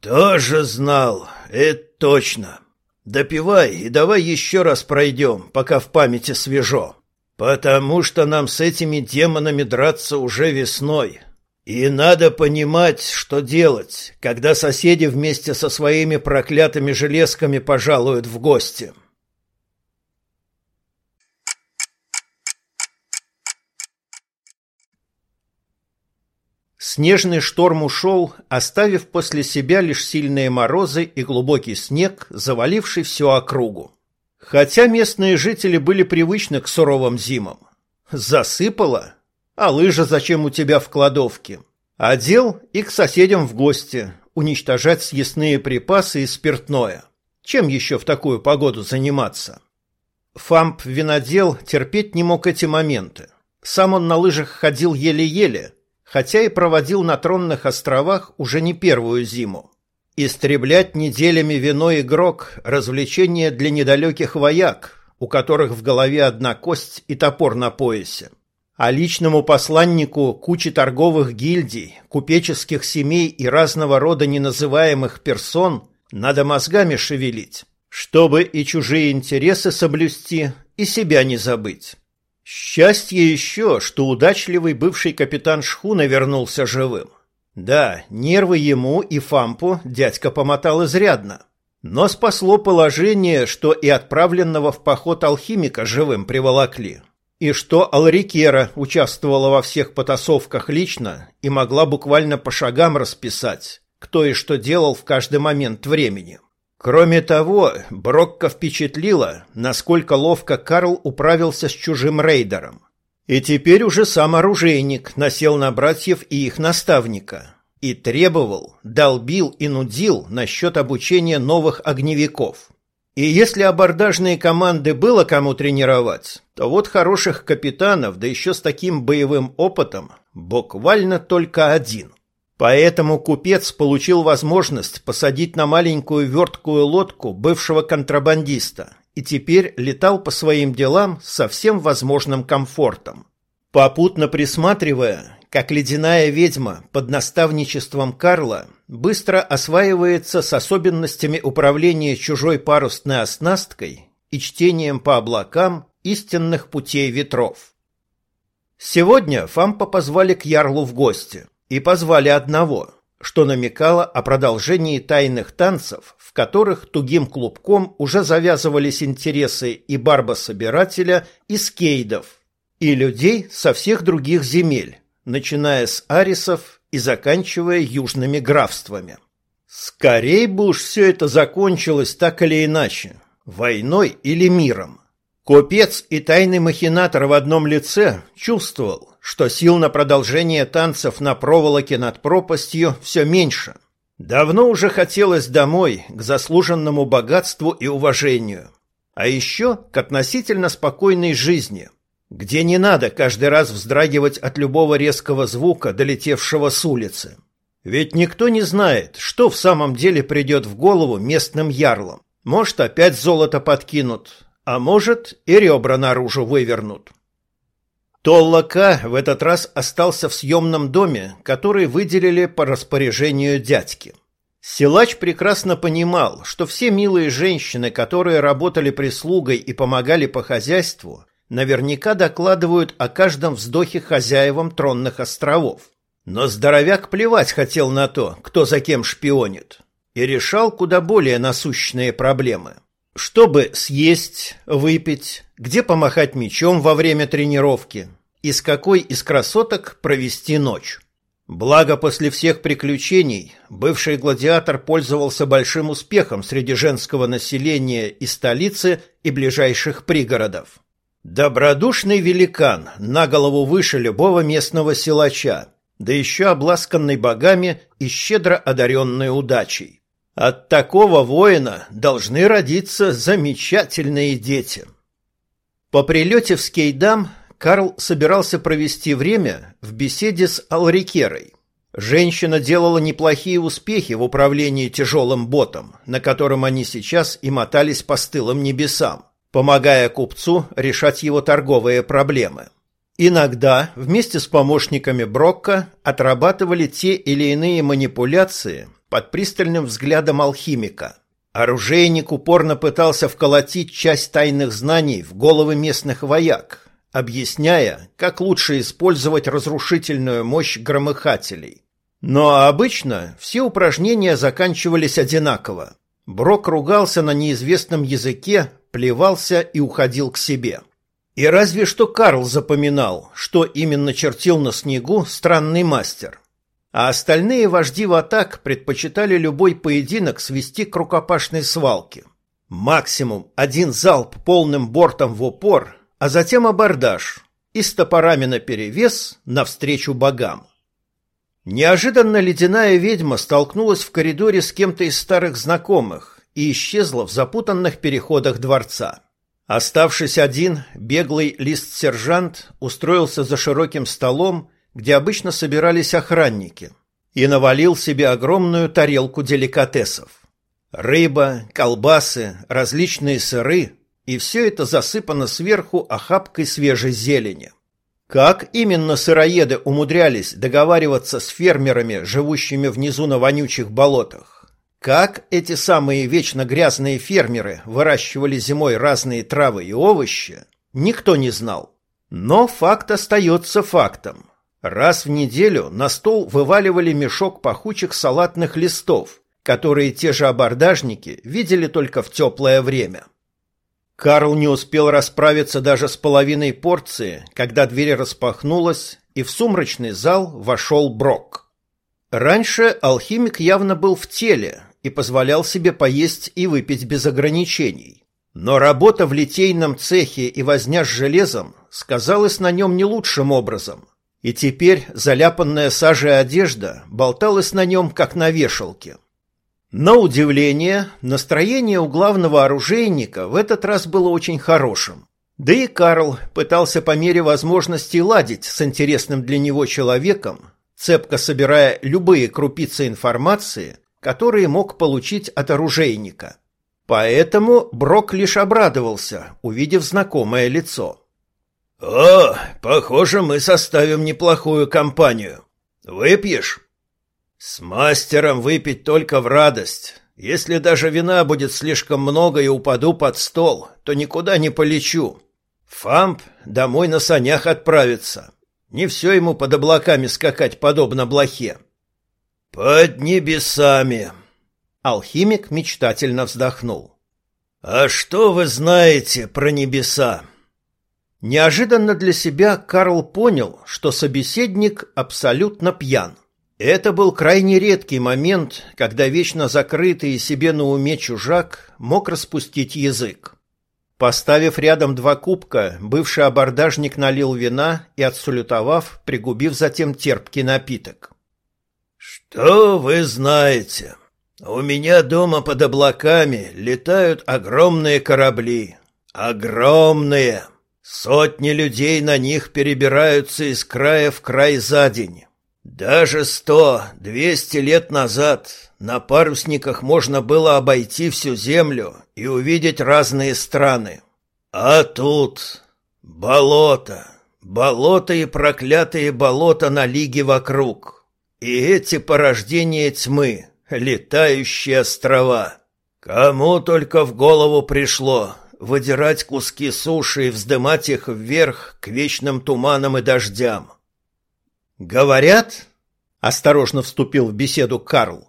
«Тоже знал, это точно. Допивай и давай еще раз пройдем, пока в памяти свежо. Потому что нам с этими демонами драться уже весной, и надо понимать, что делать, когда соседи вместе со своими проклятыми железками пожалуют в гости. Снежный шторм ушел, оставив после себя лишь сильные морозы и глубокий снег, заваливший всю округу. Хотя местные жители были привычны к суровым зимам. Засыпало, а лыжа зачем у тебя в кладовке? Одел и к соседям в гости, уничтожать съестные припасы и спиртное. Чем еще в такую погоду заниматься? Фамп-винодел терпеть не мог эти моменты. Сам он на лыжах ходил еле-еле, хотя и проводил на Тронных островах уже не первую зиму. Истреблять неделями вино и грок – развлечение для недалеких вояк, у которых в голове одна кость и топор на поясе а личному посланнику кучи торговых гильдий, купеческих семей и разного рода неназываемых персон надо мозгами шевелить, чтобы и чужие интересы соблюсти, и себя не забыть. Счастье еще, что удачливый бывший капитан шхуна вернулся живым. Да, нервы ему и Фампу дядька помотал изрядно. Но спасло положение, что и отправленного в поход алхимика живым приволокли. И что Алрикера участвовала во всех потасовках лично и могла буквально по шагам расписать, кто и что делал в каждый момент времени. Кроме того, Брокко впечатлило, насколько ловко Карл управился с чужим рейдером. И теперь уже сам оружейник насел на братьев и их наставника и требовал, долбил и нудил насчет обучения новых огневиков. И если абордажные команды было кому тренировать, то вот хороших капитанов, да еще с таким боевым опытом, буквально только один – Поэтому купец получил возможность посадить на маленькую верткую лодку бывшего контрабандиста и теперь летал по своим делам со всем возможным комфортом. Попутно присматривая, как ледяная ведьма под наставничеством Карла быстро осваивается с особенностями управления чужой парусной оснасткой и чтением по облакам истинных путей ветров. Сегодня Фампа позвали к Ярлу в гости – и позвали одного, что намекало о продолжении тайных танцев, в которых тугим клубком уже завязывались интересы и барбособирателя, и скейдов, и людей со всех других земель, начиная с арисов и заканчивая южными графствами. Скорей бы уж все это закончилось так или иначе, войной или миром. Купец и тайный махинатор в одном лице чувствовал, что сил на продолжение танцев на проволоке над пропастью все меньше. Давно уже хотелось домой, к заслуженному богатству и уважению. А еще к относительно спокойной жизни, где не надо каждый раз вздрагивать от любого резкого звука, долетевшего с улицы. Ведь никто не знает, что в самом деле придет в голову местным ярлам. Может, опять золото подкинут, а может, и ребра наружу вывернут. Толлака в этот раз остался в съемном доме, который выделили по распоряжению дядьки. Силач прекрасно понимал, что все милые женщины, которые работали прислугой и помогали по хозяйству, наверняка докладывают о каждом вздохе хозяевам тронных островов. Но здоровяк плевать хотел на то, кто за кем шпионит, и решал куда более насущные проблемы. Чтобы съесть, выпить, где помахать мечом во время тренировки, и с какой из красоток провести ночь. Благо, после всех приключений бывший гладиатор пользовался большим успехом среди женского населения и столицы, и ближайших пригородов. Добродушный великан, на голову выше любого местного силача, да еще обласканный богами и щедро одаренной удачей. От такого воина должны родиться замечательные дети. По прилете в Скейдам Карл собирался провести время в беседе с Алрикерой. Женщина делала неплохие успехи в управлении тяжелым ботом, на котором они сейчас и мотались по стылым небесам, помогая купцу решать его торговые проблемы. Иногда вместе с помощниками Брокка отрабатывали те или иные манипуляции под пристальным взглядом алхимика. Оружейник упорно пытался вколотить часть тайных знаний в головы местных вояк, объясняя, как лучше использовать разрушительную мощь громыхателей. Но обычно все упражнения заканчивались одинаково. Брок ругался на неизвестном языке, плевался и уходил к себе. И разве что Карл запоминал, что именно чертил на снегу странный мастер а остальные вожди в атак предпочитали любой поединок свести к рукопашной свалке. Максимум один залп полным бортом в упор, а затем абордаж и с топорами наперевес навстречу богам. Неожиданно ледяная ведьма столкнулась в коридоре с кем-то из старых знакомых и исчезла в запутанных переходах дворца. Оставшись один, беглый лист-сержант устроился за широким столом где обычно собирались охранники, и навалил себе огромную тарелку деликатесов. Рыба, колбасы, различные сыры, и все это засыпано сверху охапкой свежей зелени. Как именно сыроеды умудрялись договариваться с фермерами, живущими внизу на вонючих болотах? Как эти самые вечно грязные фермеры выращивали зимой разные травы и овощи, никто не знал. Но факт остается фактом. Раз в неделю на стол вываливали мешок пахучих салатных листов, которые те же абордажники видели только в теплое время. Карл не успел расправиться даже с половиной порции, когда дверь распахнулась, и в сумрачный зал вошел Брок. Раньше алхимик явно был в теле и позволял себе поесть и выпить без ограничений. Но работа в литейном цехе и возня с железом сказалась на нем не лучшим образом, и теперь заляпанная сажей одежда болталась на нем, как на вешалке. На удивление, настроение у главного оружейника в этот раз было очень хорошим. Да и Карл пытался по мере возможности ладить с интересным для него человеком, цепко собирая любые крупицы информации, которые мог получить от оружейника. Поэтому Брок лишь обрадовался, увидев знакомое лицо. «О, похоже, мы составим неплохую компанию. Выпьешь?» С мастером выпить только в радость. Если даже вина будет слишком много и упаду под стол, то никуда не полечу. Фамп домой на санях отправится. Не все ему под облаками скакать подобно блохе. Под небесами. Алхимик мечтательно вздохнул. А что вы знаете про небеса? Неожиданно для себя Карл понял, что собеседник абсолютно пьян. Это был крайне редкий момент, когда вечно закрытый себе на уме чужак мог распустить язык. Поставив рядом два кубка, бывший абордажник налил вина и, отсулютовав, пригубив затем терпкий напиток. «Что вы знаете? У меня дома под облаками летают огромные корабли. Огромные! Сотни людей на них перебираются из края в край за день». Даже сто, двести лет назад на парусниках можно было обойти всю землю и увидеть разные страны. А тут болото, болото и проклятые болота на лиге вокруг. И эти порождения тьмы, летающие острова. Кому только в голову пришло выдирать куски суши и вздымать их вверх к вечным туманам и дождям. Говорят, осторожно вступил в беседу Карл,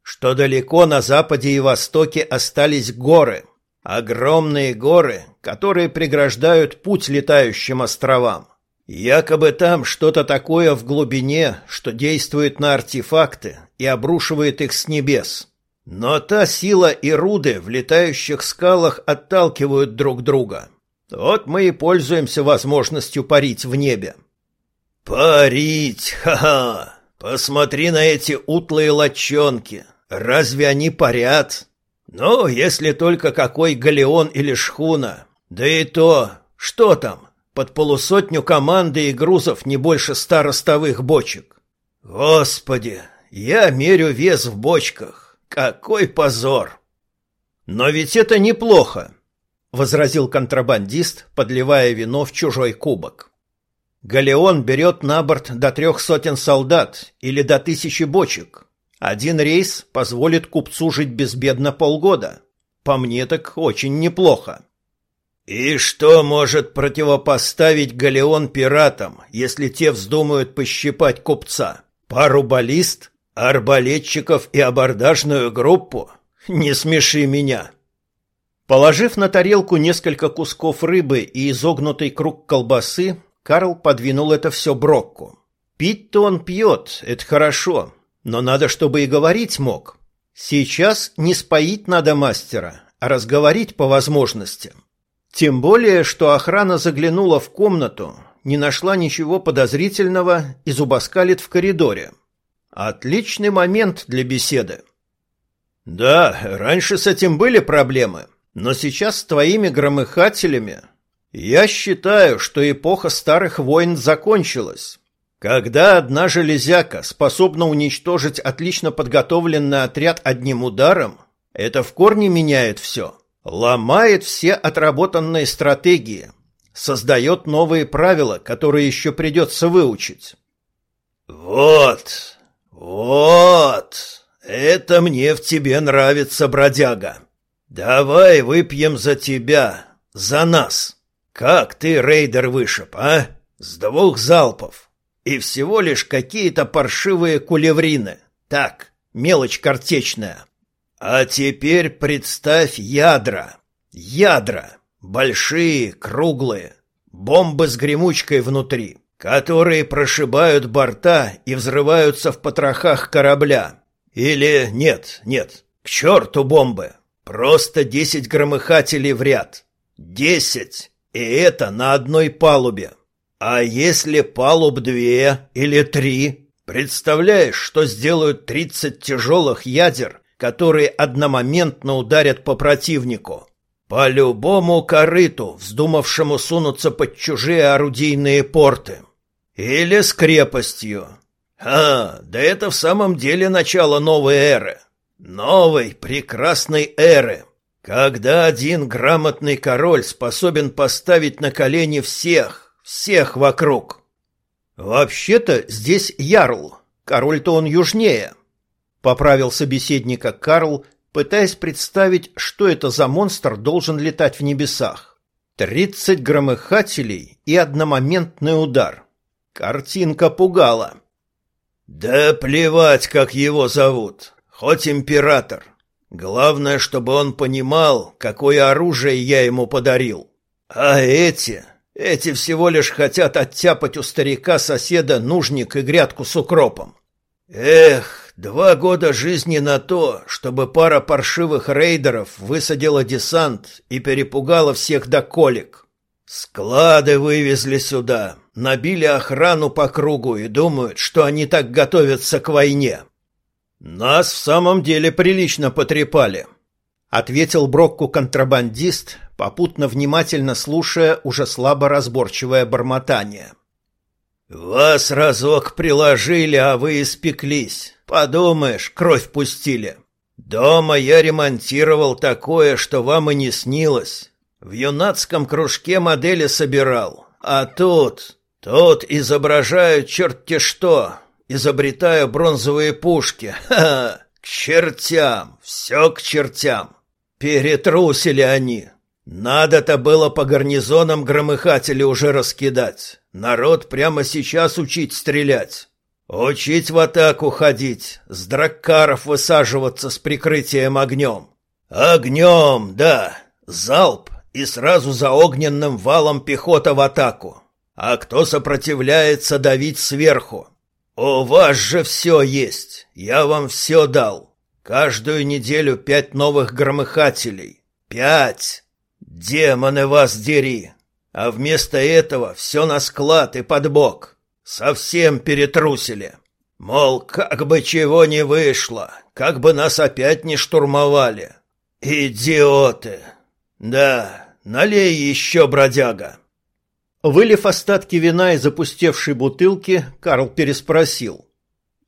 что далеко на западе и востоке остались горы, огромные горы, которые преграждают путь летающим островам. Якобы там что-то такое в глубине, что действует на артефакты и обрушивает их с небес. Но та сила и руды в летающих скалах отталкивают друг друга. Вот мы и пользуемся возможностью парить в небе. «Парить! Ха-ха! Посмотри на эти утлые лочонки! Разве они парят? Ну, если только какой галеон или шхуна. Да и то, что там, под полусотню команды и грузов не больше ста ростовых бочек. Господи, я мерю вес в бочках. Какой позор!» «Но ведь это неплохо», — возразил контрабандист, подливая вино в чужой кубок. Галеон берет на борт до трех сотен солдат или до тысячи бочек. Один рейс позволит купцу жить безбедно полгода. По мне так очень неплохо. И что может противопоставить галеон пиратам, если те вздумают пощипать купца? Пару баллист, арбалетчиков и абордажную группу? Не смеши меня. Положив на тарелку несколько кусков рыбы и изогнутый круг колбасы, Карл подвинул это все Брокку. Пить-то он пьет, это хорошо, но надо, чтобы и говорить мог. Сейчас не споить надо мастера, а разговорить по возможности. Тем более, что охрана заглянула в комнату, не нашла ничего подозрительного и зубоскалит в коридоре. Отличный момент для беседы. Да, раньше с этим были проблемы, но сейчас с твоими громыхателями я считаю, что эпоха старых войн закончилась. Когда одна железяка способна уничтожить отлично подготовленный отряд одним ударом, это в корне меняет все. Ломает все отработанные стратегии, создает новые правила, которые еще придется выучить. Вот, вот, это мне в тебе нравится, бродяга. Давай выпьем за тебя, за нас. Как ты рейдер вышиб, а? С двух залпов. И всего лишь какие-то паршивые кулеврины. Так, мелочь картечная. А теперь представь ядра. Ядра. Большие, круглые. Бомбы с гремучкой внутри, которые прошибают борта и взрываются в потрохах корабля. Или нет, нет, к черту бомбы. Просто десять громыхателей в ряд. Десять! И это на одной палубе. А если палуб две или три? Представляешь, что сделают тридцать тяжелых ядер, которые одномоментно ударят по противнику? По любому корыту, вздумавшему сунуться под чужие орудийные порты. Или с крепостью. А, да это в самом деле начало новой эры. Новой прекрасной эры. Когда один грамотный король способен поставить на колени всех, всех вокруг. Вообще-то здесь ярл. Король-то он южнее. Поправил собеседника Карл, пытаясь представить, что это за монстр должен летать в небесах. Тридцать громыхателей и одномоментный удар. Картинка пугала. «Да плевать, как его зовут. Хоть император. Главное, чтобы он понимал, какое оружие я ему подарил. А эти, эти всего лишь хотят оттяпать у старика-соседа нужник и грядку с укропом. Эх, два года жизни на то, чтобы пара паршивых рейдеров высадила десант и перепугала всех до колик. Склады вывезли сюда, набили охрану по кругу и думают, что они так готовятся к войне. Нас в самом деле прилично потрепали, ответил Брокку контрабандист, попутно внимательно слушая уже слабо разборчивое бормотание. Вас разок приложили, а вы испеклись. Подумаешь, кровь пустили. Дома я ремонтировал такое, что вам и не снилось. В юнацком кружке модели собирал. А тут Тут изображают черти что, изобретаю бронзовые пушки. Ха-ха! К чертям, все к чертям. Перетрусили они. Надо-то было по гарнизонам громыхатели уже раскидать. Народ прямо сейчас учить стрелять. Учить в атаку ходить, с драккаров высаживаться с прикрытием огнем. Огнем, да, залп и сразу за огненным валом пехота в атаку. А кто сопротивляется давить сверху? У вас же все есть. Я вам все дал. Каждую неделю пять новых громыхателей. Пять! Демоны вас дери! А вместо этого все на склад и под бок. Совсем перетрусили. Мол, как бы чего не вышло, как бы нас опять не штурмовали. Идиоты! Да, налей еще, бродяга. Вылив остатки вина из запустевшей бутылки, Карл переспросил.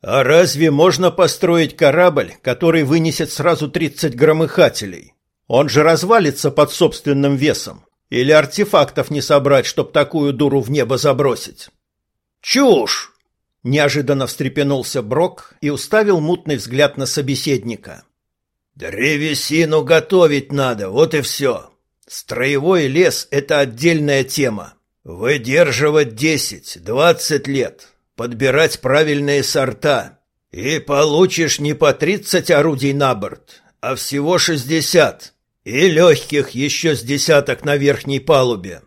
«А разве можно построить корабль, который вынесет сразу 30 громыхателей? Он же развалится под собственным весом. Или артефактов не собрать, чтоб такую дуру в небо забросить?» «Чушь!» Неожиданно встрепенулся Брок и уставил мутный взгляд на собеседника. «Древесину готовить надо, вот и все. Строевой лес — это отдельная тема. Выдерживать десять-двадцать лет, подбирать правильные сорта, и получишь не по тридцать орудий на борт, а всего шестьдесят, и легких еще с десяток на верхней палубе.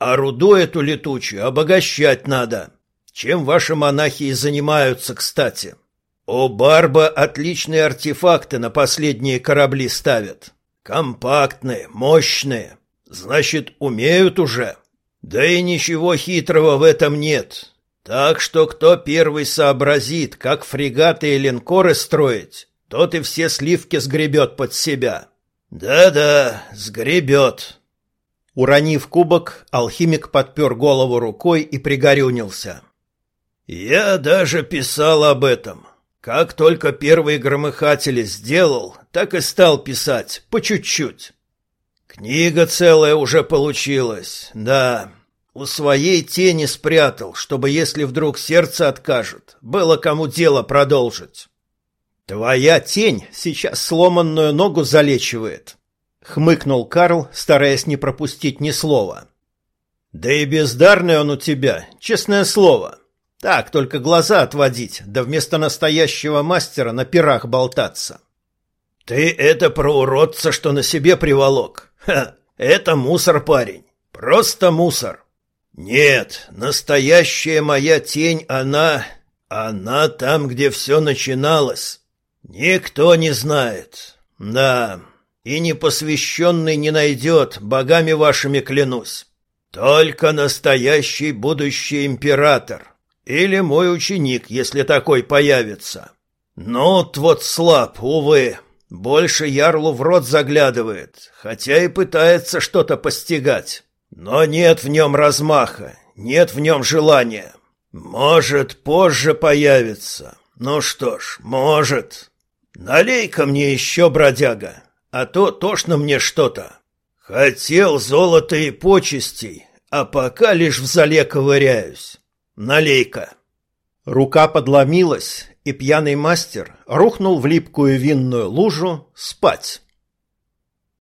А руду эту летучую обогащать надо, чем ваши монахи и занимаются, кстати. У Барба отличные артефакты на последние корабли ставят. Компактные, мощные. Значит, умеют уже. Да и ничего хитрого в этом нет. Так что кто первый сообразит, как фрегаты и линкоры строить, тот и все сливки сгребет под себя. Да-да, сгребет. Уронив кубок, алхимик подпер голову рукой и пригорюнился. Я даже писал об этом. Как только первые громыхатели сделал, так и стал писать, по чуть-чуть. Книга целая уже получилась, да. У своей тени спрятал, чтобы, если вдруг сердце откажет, было кому дело продолжить. Твоя тень сейчас сломанную ногу залечивает, хмыкнул Карл, стараясь не пропустить ни слова. Да и бездарный он у тебя, честное слово. Так, только глаза отводить, да вместо настоящего мастера на пирах болтаться. Ты это про уродца, что на себе приволок. Ха, это мусор, парень. Просто мусор. Нет, настоящая моя тень, она... Она там, где все начиналось. Никто не знает. Да, и непосвященный не найдет, богами вашими клянусь. Только настоящий будущий император. Или мой ученик, если такой появится. Ну, вот слаб, увы. Больше ярлу в рот заглядывает, хотя и пытается что-то постигать. Но нет в нем размаха, нет в нем желания. Может, позже появится. Ну что ж, может. Налей-ка мне еще, бродяга, а то тошно мне что-то. Хотел золота и почестей, а пока лишь в зале ковыряюсь. Налей-ка. Рука подломилась, и пьяный мастер рухнул в липкую винную лужу спать.